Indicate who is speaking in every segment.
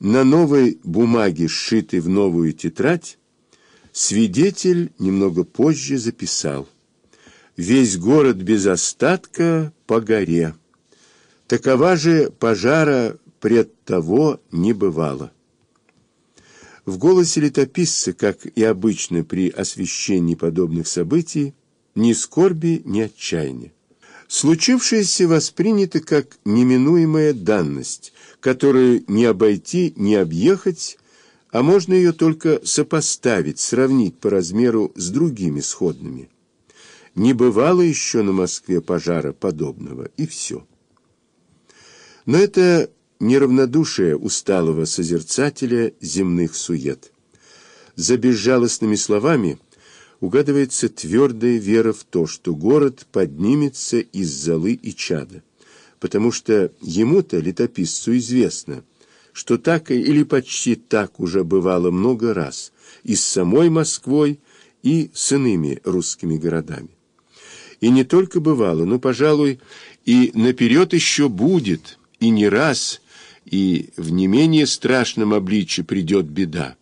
Speaker 1: На новой бумаге, сшитой в новую тетрадь, свидетель немного позже записал «Весь город без остатка по горе. Такова же пожара пред того не бывало». В голосе летописца, как и обычно при освещении подобных событий, ни скорби, ни отчаяния. Случившееся воспринято как неминуемая данность, которую не обойти, не объехать, а можно ее только сопоставить, сравнить по размеру с другими сходными. Не бывало еще на Москве пожара подобного, и все. Но это неравнодушие усталого созерцателя земных сует. За безжалостными словами – угадывается твердая вера в то, что город поднимется из золы и чада, потому что ему-то, летописцу, известно, что так или почти так уже бывало много раз и с самой Москвой, и с иными русскими городами. И не только бывало, но, пожалуй, и наперед еще будет, и не раз, и в не менее страшном обличье придет беда.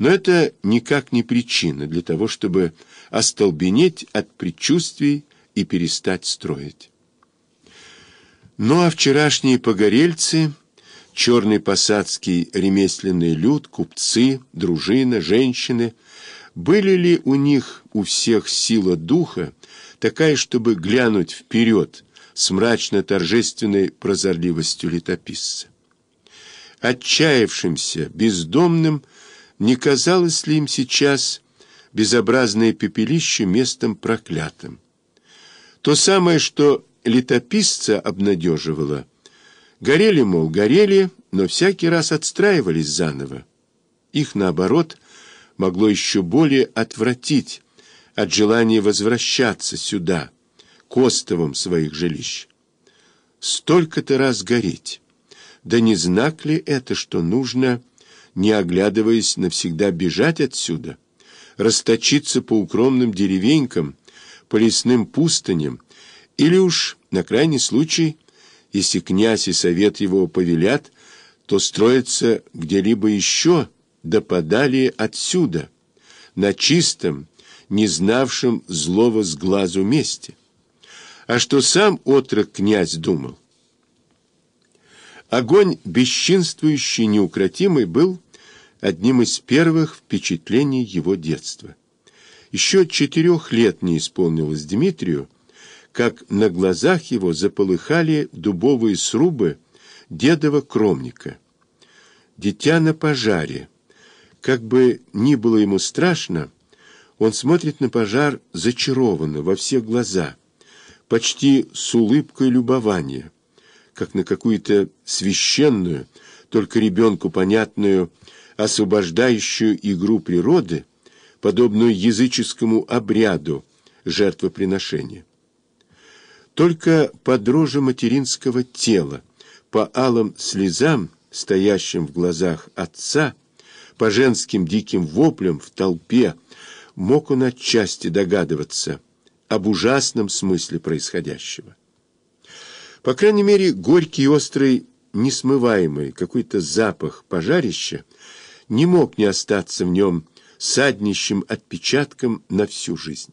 Speaker 1: Но это никак не причина для того, чтобы остолбенеть от предчувствий и перестать строить. Ну а вчерашние погорельцы, черный посадский ремесленный люд, купцы, дружина, женщины, были ли у них у всех сила духа, такая, чтобы глянуть вперед с мрачно-торжественной прозорливостью летописца? Отчаявшимся, бездомным, не казалось ли им сейчас безобразное пепелище местом проклятым? То самое, что летописца обнадеживало. Горели, мол, горели, но всякий раз отстраивались заново. Их, наоборот, могло еще более отвратить от желания возвращаться сюда, к остовам своих жилищ. Столько-то раз гореть. Да не знак ли это, что нужно не оглядываясь, навсегда бежать отсюда, расточиться по укромным деревенькам, по лесным пустыням, или уж, на крайний случай, если князь и совет его повелят, то строиться где-либо еще, да подалее отсюда, на чистом, не знавшем злого с глазу месте. А что сам отрок князь думал? Огонь, бесчинствующий, неукротимый, был одним из первых впечатлений его детства. Еще четырех лет не исполнилось Дмитрию, как на глазах его заполыхали дубовые срубы дедова кромника. Дитя на пожаре. Как бы ни было ему страшно, он смотрит на пожар зачарованно, во все глаза, почти с улыбкой любования как на какую-то священную, только ребенку понятную, освобождающую игру природы, подобную языческому обряду жертвоприношения. Только по дрожи материнского тела, по алым слезам, стоящим в глазах отца, по женским диким воплям в толпе, мог он отчасти догадываться об ужасном смысле происходящего. По крайней мере, горький и острый, несмываемый какой-то запах пожарища не мог не остаться в нем саднищем отпечатком на всю жизнь.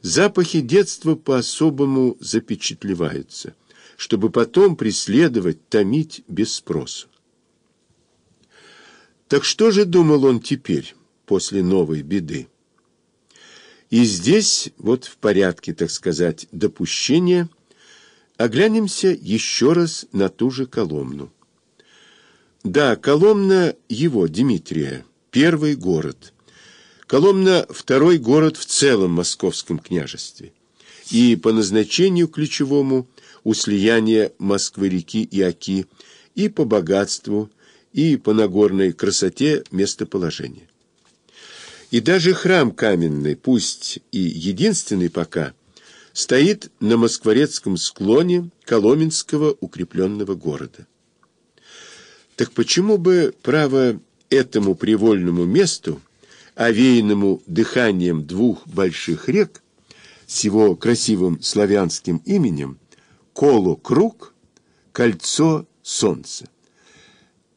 Speaker 1: Запахи детства по-особому запечатлеваются, чтобы потом преследовать, томить без спросу. Так что же думал он теперь, после новой беды? И здесь, вот в порядке, так сказать, допущения – Оглянемся еще раз на ту же Коломну. Да, Коломна его, Дмитрия, первый город. Коломна – второй город в целом московском княжестве. И по назначению ключевому у слияния Москвы-реки и Оки, и по богатству, и по нагорной красоте местоположения. И даже храм каменный, пусть и единственный пока – стоит на Москворецком склоне Коломенского укрепленного города. Так почему бы право этому привольному месту, овеянному дыханием двух больших рек, с его красивым славянским именем, Коло-Круг, Кольцо Солнца,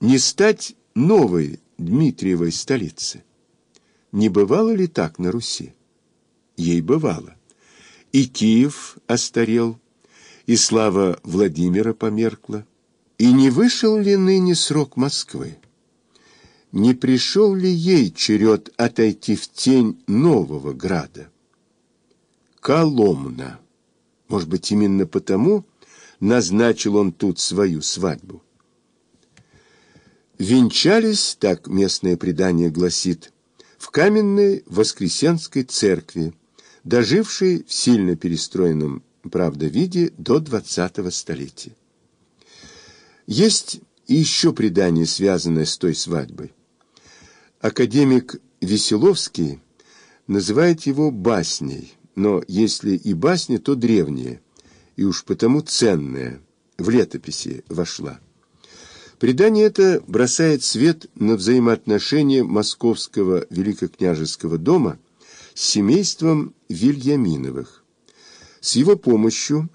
Speaker 1: не стать новой Дмитриевой столицы? Не бывало ли так на Руси? Ей бывало. И Киев остарел, и слава Владимира померкла. И не вышел ли ныне срок Москвы? Не пришел ли ей черед отойти в тень нового града? Коломна. Может быть, именно потому назначил он тут свою свадьбу. Венчались, так местное предание гласит, в каменной Воскресенской церкви, дожившей в сильно перестроенном, правда, виде до двадцатого столетия. Есть еще предание, связанное с той свадьбой. Академик Веселовский называет его басней, но если и басня, то древняя, и уж потому ценная, в летописи вошла. Предание это бросает свет на взаимоотношения московского великокняжеского дома с семейством Вильяминовых. С его помощью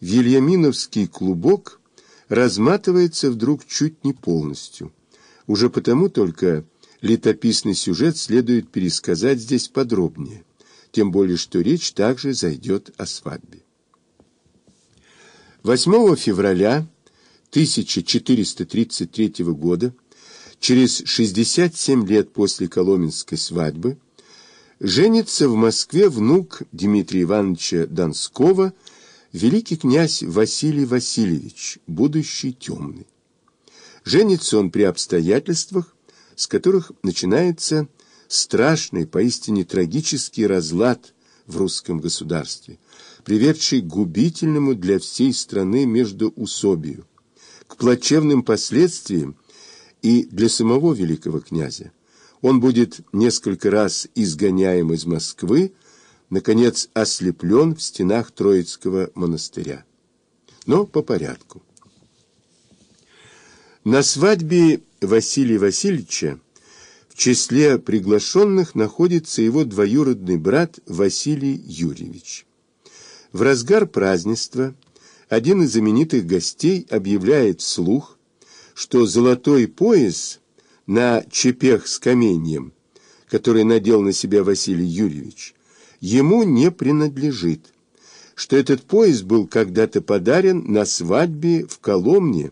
Speaker 1: Вильяминовский клубок разматывается вдруг чуть не полностью. Уже потому только летописный сюжет следует пересказать здесь подробнее, тем более что речь также зайдет о свадьбе. 8 февраля 1433 года, через 67 лет после Коломенской свадьбы, женится в Москве внук Дмитрия Ивановича Донского, великий князь Василий Васильевич, будущий темный. Женится он при обстоятельствах, с которых начинается страшный, поистине трагический разлад в русском государстве, приведший к губительному для всей страны междоусобию к плачевным последствиям и для самого великого князя. Он будет несколько раз изгоняем из Москвы, наконец ослеплен в стенах Троицкого монастыря. Но по порядку. На свадьбе Василия Васильевича в числе приглашенных находится его двоюродный брат Василий Юрьевич. В разгар празднества один из знаменитых гостей объявляет вслух, что золотой пояс на чепех с каменьем, который надел на себя Василий Юрьевич, ему не принадлежит, что этот пояс был когда-то подарен на свадьбе в Коломне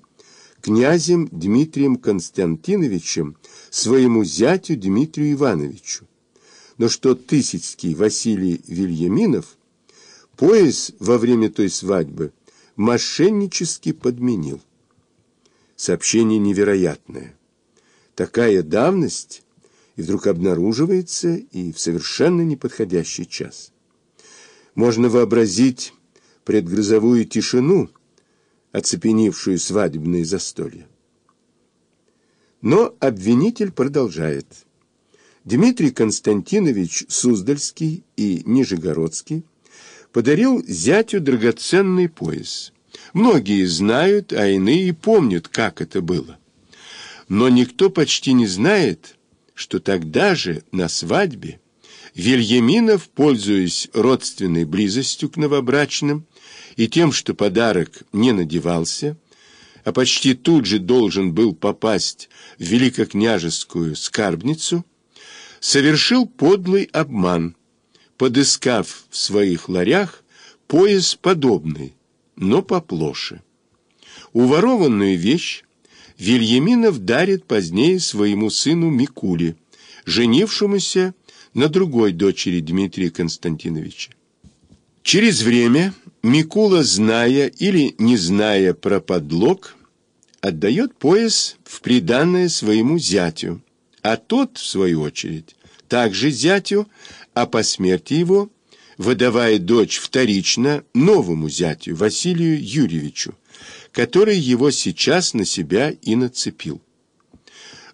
Speaker 1: князем Дмитрием Константиновичем своему зятю Дмитрию Ивановичу, но что Тысяцкий Василий Вильяминов пояс во время той свадьбы мошеннически подменил. Сообщение невероятное. Такая давность и вдруг обнаруживается и в совершенно неподходящий час. Можно вообразить предгрозовую тишину, оцепенившую свадебные застолья. Но обвинитель продолжает. Дмитрий Константинович Суздальский и Нижегородский подарил зятю драгоценный пояс. Многие знают, а иные помнят, как это было. Но никто почти не знает, что тогда же на свадьбе Вильяминов, пользуясь родственной близостью к новобрачным и тем, что подарок не надевался, а почти тут же должен был попасть в великокняжескую скарбницу, совершил подлый обман – подыскав в своих ларях пояс подобный, но поплоше. Уворованную вещь Вильяминов дарит позднее своему сыну Микуле, женившемуся на другой дочери Дмитрия Константиновича. Через время Микула, зная или не зная про подлог, отдает пояс в приданное своему зятю, а тот, в свою очередь, также зятю а по смерти его выдавая дочь вторично новому зятю Василию Юрьевичу, который его сейчас на себя и нацепил.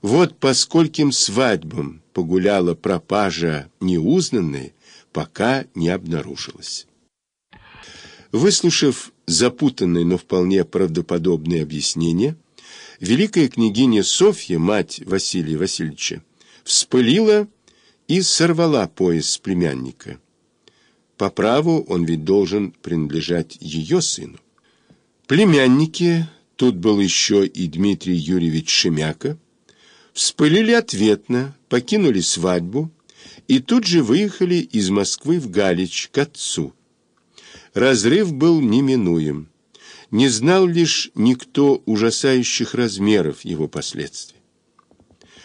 Speaker 1: Вот по скольким свадьбам погуляла пропажа неузнанная, пока не обнаружилась. Выслушав запутанное, но вполне правдоподобное объяснение, великая княгиня Софья, мать Василия Васильевича, вспылила и сорвала пояс с племянника. По праву он ведь должен принадлежать ее сыну. Племянники тут был еще и Дмитрий Юрьевич Шемяка, вспылили ответно, покинули свадьбу и тут же выехали из Москвы в Галич к отцу. Разрыв был неминуем. Не знал лишь никто ужасающих размеров его последствий.